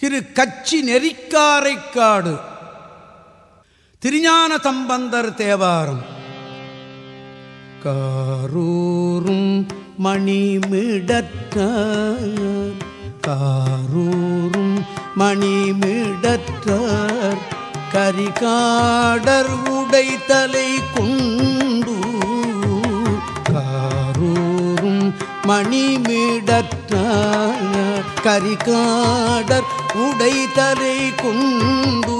திரு கச்சி நெறிக்காரைக்காடு. திருஞான சம்பந்தர் தேவாரம். காரூரும் மணிமிடற்ற காரூரும் மணிமிடற்றார். கரிகாடர் உடைத்தலை கொண்டு காரூரும் மணிமிடற்ற கரிகாடர் உடைத்தலை கொண்டு.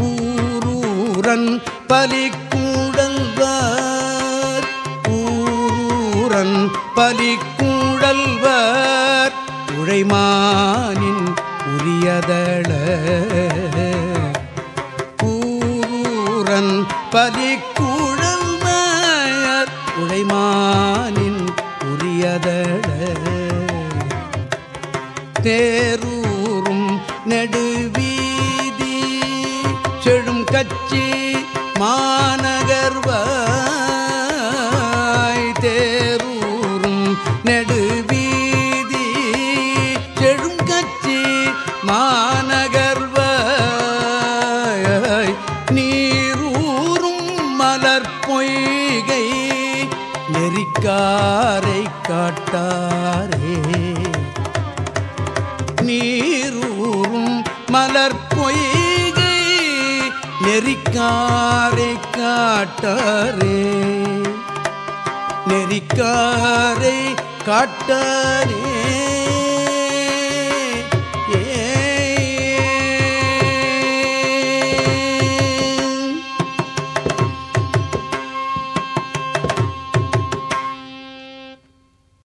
ஊரூரன் பலிக்கூடல்வார். ஊரூரன் பலிக்கூடல்வார். உழைமானின் உரியதள ஊரூரன் பலிக்கூடல்வார். உழைமானின் உரியதழ தேரூரும் நெடுவீதி செழும் கச்சி மாநகர்வாய். தேரூரும் நெடுவீதி செழும் கச்சி மாநகர்வாய். நீரூரும் மலர் பொய்கை நெறிக்காரை காட்டாரே. நீரூரும் மலர் பொய்கை நெறிக்காரை காட்டாரே. நெறிக்காரை காட்டாரே.